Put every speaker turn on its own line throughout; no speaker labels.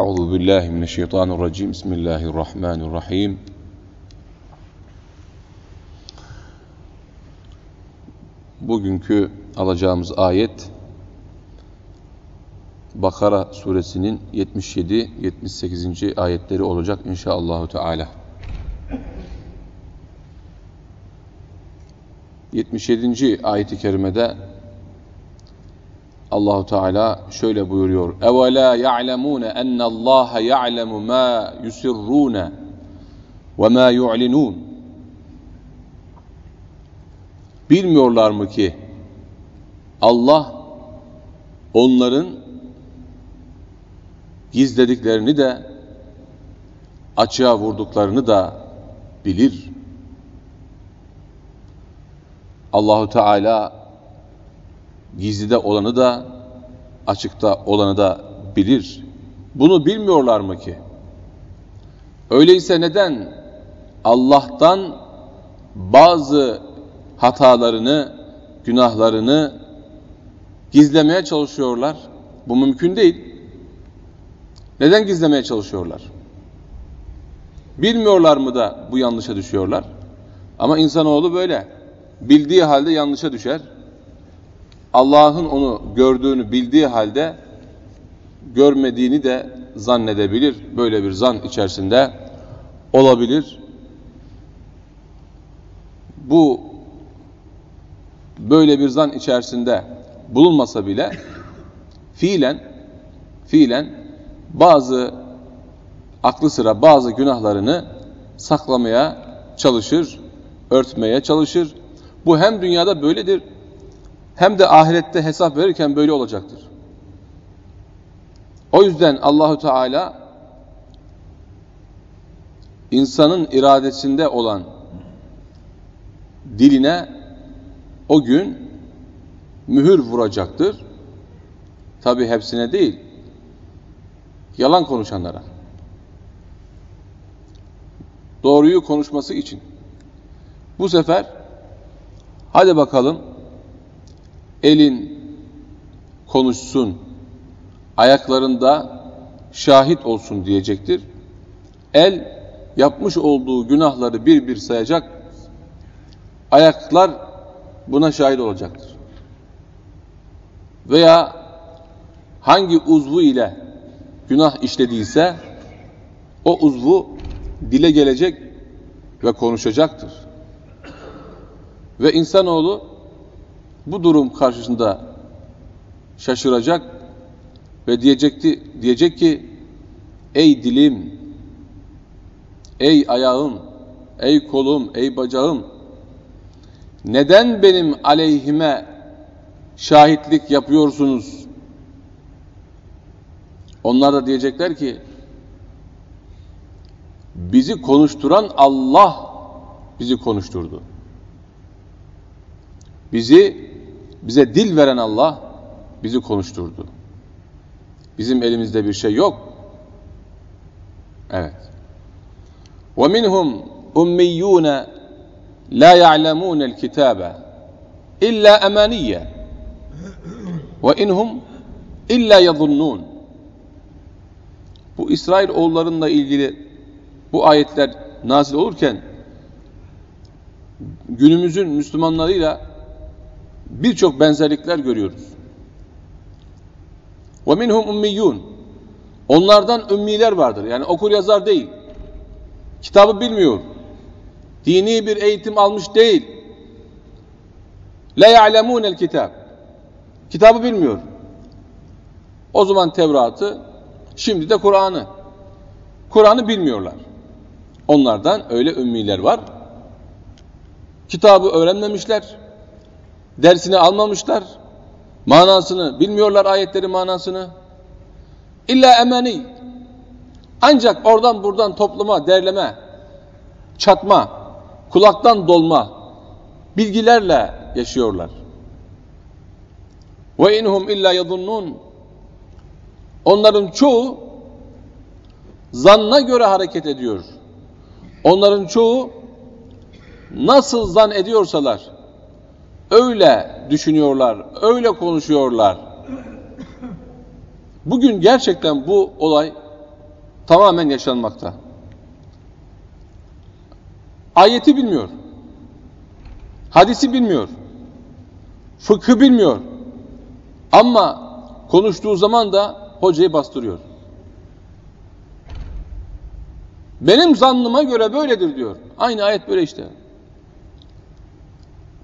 Euzu billahi mineşşeytanirracim. Bismillahirrahmanirrahim. Bugünkü alacağımız ayet Bakara suresinin 77 78. ayetleri olacak inşallahü teala. 77. ayeti kerimede Allahu Teala şöyle buyuruyor. Evela ya'lemune enne Allah ya'lemu ma yusirrun ve ma yu'linun. Bilmiyorlar mı ki Allah onların gizlediklerini de açığa vurduklarını da bilir. Allahu Teala gizlide olanı da açıkta olanı da bilir. Bunu bilmiyorlar mı ki? Öyleyse neden Allah'tan bazı hatalarını, günahlarını gizlemeye çalışıyorlar? Bu mümkün değil. Neden gizlemeye çalışıyorlar? Bilmiyorlar mı da bu yanlışa düşüyorlar? Ama insanoğlu böyle. Bildiği halde yanlışa düşer. Allah'ın onu gördüğünü bildiği halde görmediğini de zannedebilir. Böyle bir zan içerisinde olabilir. Bu böyle bir zan içerisinde bulunmasa bile fiilen fiilen bazı aklı sıra bazı günahlarını saklamaya çalışır, örtmeye çalışır. Bu hem dünyada böyledir hem de ahirette hesap verirken böyle olacaktır. O yüzden Allahu Teala insanın iradesinde olan diline o gün mühür vuracaktır. Tabi hepsine değil. Yalan konuşanlara. Doğruyu konuşması için. Bu sefer hadi bakalım elin konuşsun, ayaklarında şahit olsun diyecektir. El yapmış olduğu günahları bir bir sayacak, ayaklar buna şahit olacaktır. Veya hangi uzvu ile günah işlediyse o uzvu dile gelecek ve konuşacaktır. Ve insanoğlu bu durum karşısında şaşıracak ve diyecekti, diyecek ki ey dilim, ey ayağım, ey kolum, ey bacağım neden benim aleyhime şahitlik yapıyorsunuz? Onlar da diyecekler ki bizi konuşturan Allah bizi konuşturdu. Bizi bize dil veren Allah bizi konuşturdu. Bizim elimizde bir şey yok. Evet. وَمِنْهُمْ اُمِّيُّونَ لَا يَعْلَمُونَ الْكِتَابَ اِلَّا اَمَانِيَّ وَاِنْهُمْ اِلَّا يَظُنُّونَ Bu İsrail oğullarınla ilgili bu ayetler nazil olurken günümüzün Müslümanlarıyla birçok benzerlikler görüyoruz. وَمِنْهُمْ اُمِّيُّونَ Onlardan ümmiler vardır. Yani okur yazar değil. Kitabı bilmiyor. Dini bir eğitim almış değil. لَا يَعْلَمُونَ الْكِتَابِ Kitabı bilmiyor. O zaman Tevrat'ı, şimdi de Kur'an'ı. Kur'an'ı bilmiyorlar. Onlardan öyle ümmiler var. Kitabı öğrenmemişler dersini almamışlar. Manasını bilmiyorlar ayetlerin manasını. İlla emeni. Ancak oradan buradan topluma, derleme, çatma, kulaktan dolma bilgilerle yaşıyorlar. Ve inhum illa yadunnun. Onların çoğu zanna göre hareket ediyor. Onların çoğu nasıl zan ediyorsalar öyle düşünüyorlar, öyle konuşuyorlar. Bugün gerçekten bu olay tamamen yaşanmakta. Ayeti bilmiyor. Hadisi bilmiyor. Fıkhı bilmiyor. Ama konuştuğu zaman da hocayı bastırıyor. Benim zannıma göre böyledir diyor. Aynı ayet böyle işte.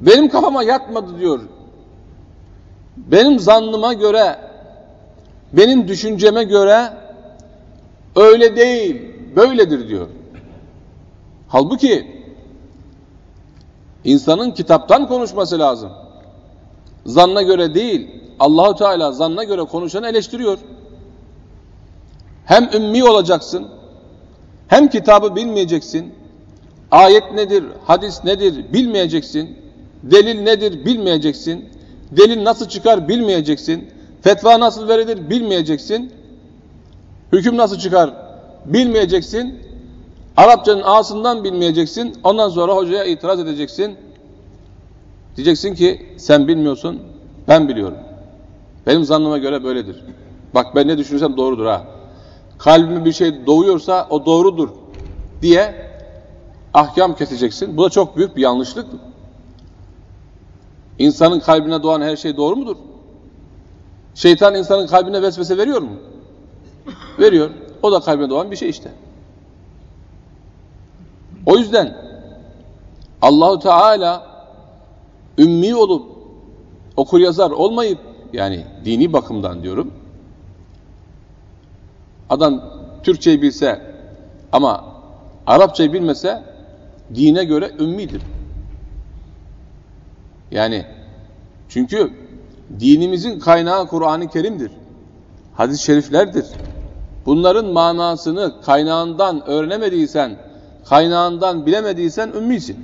Benim kafama yatmadı diyor. Benim zannıma göre, benim düşünceme göre öyle değil, böyledir diyor. Halbuki insanın kitaptan konuşması lazım. Zanna göre değil, Allahu Teala zanna göre konuşanı eleştiriyor. Hem ümmi olacaksın, hem kitabı bilmeyeceksin, ayet nedir, hadis nedir bilmeyeceksin, delil nedir bilmeyeceksin, delil nasıl çıkar bilmeyeceksin, fetva nasıl verilir bilmeyeceksin, hüküm nasıl çıkar bilmeyeceksin, Arapçanın ağzından bilmeyeceksin, ondan sonra hocaya itiraz edeceksin. Diyeceksin ki sen bilmiyorsun, ben biliyorum. Benim zannıma göre böyledir. Bak ben ne düşünürsem doğrudur ha. Kalbime bir şey doğuyorsa o doğrudur diye ahkam keseceksin. Bu da çok büyük bir yanlışlık. İnsanın kalbine doğan her şey doğru mudur? Şeytan insanın kalbine vesvese veriyor mu? Veriyor. O da kalbine doğan bir şey işte. O yüzden Allahu Teala ümmi olup okur yazar olmayıp yani dini bakımdan diyorum. Adam Türkçeyi bilse ama Arapçayı bilmese dine göre ümmidir. Yani çünkü dinimizin kaynağı Kur'an-ı Kerim'dir. Hadis-i şeriflerdir. Bunların manasını kaynağından öğrenemediysen, kaynağından bilemediysen ümmisin.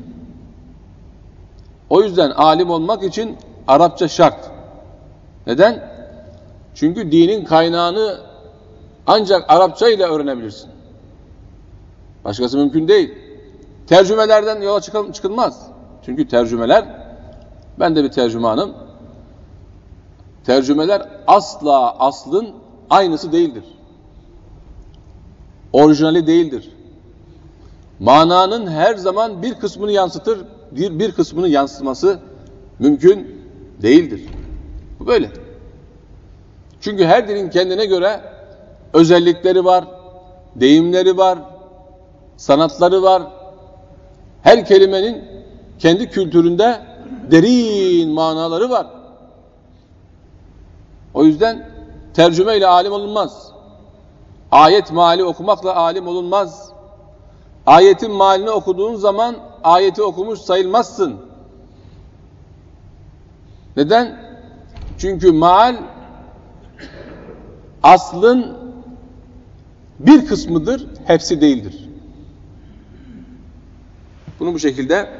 O yüzden alim olmak için Arapça şart. Neden? Çünkü dinin kaynağını ancak Arapça ile öğrenebilirsin. Başkası mümkün değil. Tercümelerden yola çıkılmaz. Çünkü tercümeler, ben de bir tercümanım, tercümeler asla aslın aynısı değildir. Orijinali değildir. Mananın her zaman bir kısmını yansıtır, bir, bir kısmını yansıtması mümkün değildir. Bu böyle. Çünkü her dilin kendine göre özellikleri var, deyimleri var, sanatları var. Her kelimenin kendi kültüründe derin manaları var. O yüzden tercüme ile alim olunmaz. Ayet mali okumakla alim olunmaz. Ayetin malini okuduğun zaman ayeti okumuş sayılmazsın. Neden? Çünkü mal aslın bir kısmıdır, hepsi değildir. Bunu bu şekilde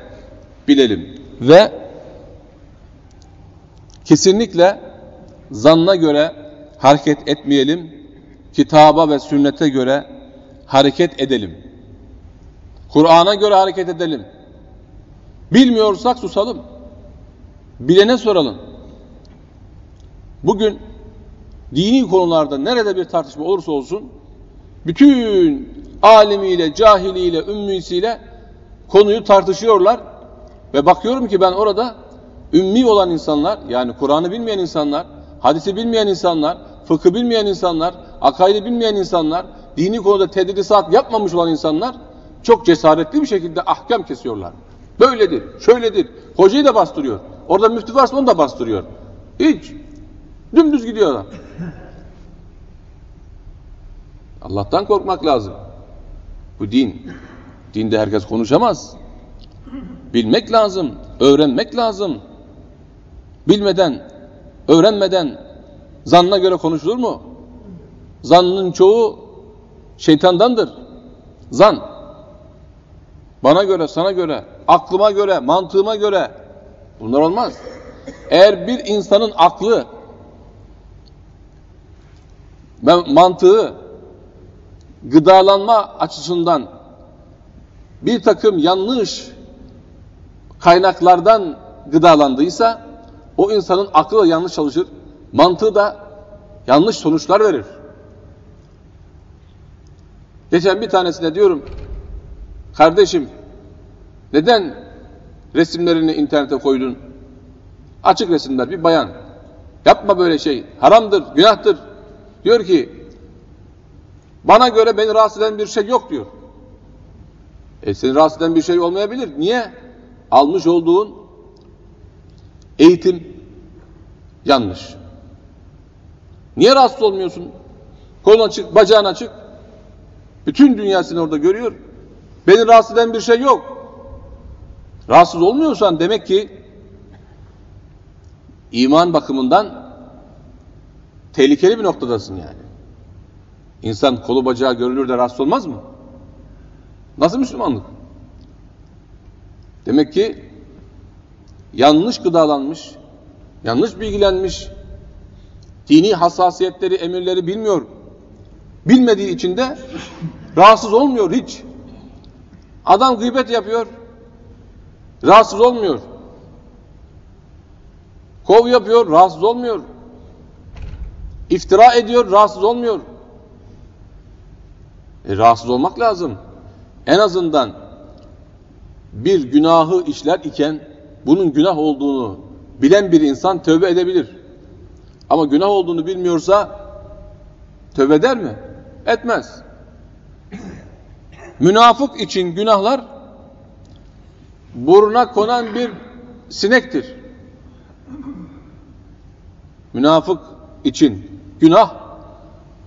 bilelim. Ve kesinlikle zanna göre hareket etmeyelim, kitaba ve sünnete göre hareket edelim. Kur'an'a göre hareket edelim. Bilmiyorsak susalım. Bilene soralım. Bugün dini konularda nerede bir tartışma olursa olsun bütün alimiyle, cahiliyle, ümmisiyle konuyu tartışıyorlar ve bakıyorum ki ben orada ümmi olan insanlar yani Kur'an'ı bilmeyen insanlar, hadisi bilmeyen insanlar, fıkı bilmeyen insanlar, akaidi bilmeyen insanlar, dini konuda tedrisat yapmamış olan insanlar çok cesaretli bir şekilde ahkam kesiyorlar. Böyledir, şöyledir. Hocayı da bastırıyor. Orada müftü varsa onu da bastırıyor. Hiç. Dümdüz gidiyor adam. Allah'tan korkmak lazım. Bu din. Dinde herkes konuşamaz. Bilmek lazım, öğrenmek lazım. Bilmeden, öğrenmeden zannına göre konuşulur mu? Zannın çoğu şeytandandır. Zan. Bana göre, sana göre, aklıma göre, mantığıma göre bunlar olmaz. Eğer bir insanın aklı mantığı gıdalanma açısından bir takım yanlış kaynaklardan gıdalandıysa o insanın aklı da yanlış çalışır, mantığı da yanlış sonuçlar verir. Geçen bir tanesine diyorum, kardeşim neden resimlerini internete koydun? Açık resimler, bir bayan. Yapma böyle şey, haramdır, günahtır. Diyor ki, bana göre beni rahatsız eden bir şey yok diyor. E seni rahatsız eden bir şey olmayabilir. Niye? Almış olduğun eğitim yanlış. Niye rahatsız olmuyorsun? Kolun açık, bacağın açık. Bütün dünya seni orada görüyor. Beni rahatsız eden bir şey yok. Rahatsız olmuyorsan demek ki iman bakımından tehlikeli bir noktadasın yani. İnsan kolu bacağı görülür de rahatsız olmaz mı? Nasıl Müslümanlık? Demek ki yanlış gıdalanmış, yanlış bilgilenmiş, dini hassasiyetleri, emirleri bilmiyor. Bilmediği için de rahatsız olmuyor hiç. Adam gıybet yapıyor, rahatsız olmuyor. Kov yapıyor, rahatsız olmuyor. İftira ediyor, rahatsız olmuyor. E, rahatsız olmak lazım. En azından bir günahı işler iken bunun günah olduğunu bilen bir insan tövbe edebilir. Ama günah olduğunu bilmiyorsa tövbe eder mi? Etmez. Münafık için günahlar buruna konan bir sinektir. Münafık için günah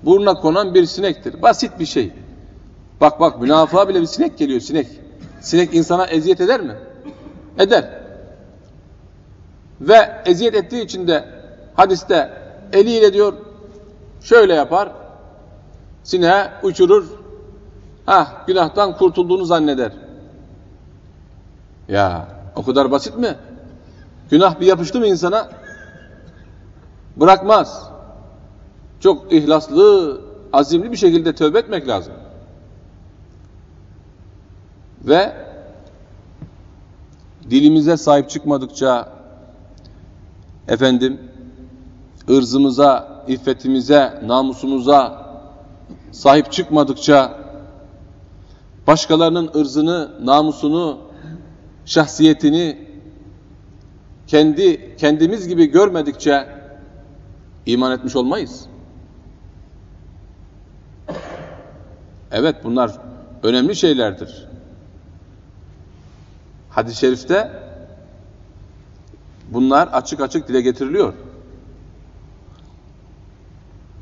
buruna konan bir sinektir. Basit bir şey. Bak bak münafığa bile bir sinek geliyor sinek. Sinek insana eziyet eder mi? Eder. Ve eziyet ettiği için de hadiste eliyle diyor şöyle yapar. Sineğe uçurur. Ha günahtan kurtulduğunu zanneder. Ya o kadar basit mi? Günah bir yapıştı mı insana? Bırakmaz. Çok ihlaslı, azimli bir şekilde tövbe etmek lazım. Ve dilimize sahip çıkmadıkça efendim ırzımıza, iffetimize, namusumuza sahip çıkmadıkça başkalarının ırzını, namusunu, şahsiyetini kendi kendimiz gibi görmedikçe iman etmiş olmayız. Evet bunlar önemli şeylerdir. Hadis-i şerifte bunlar açık açık dile getiriliyor.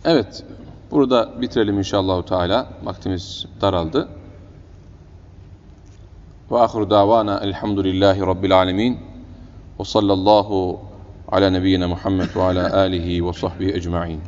Evet, burada bitirelim inşallah Teala. Vaktimiz daraldı. Ve ahiru davana elhamdülillahi rabbil alemin. Ve sallallahu ala nebiyyina Muhammed ve ala alihi ve sahbihi ecma'in.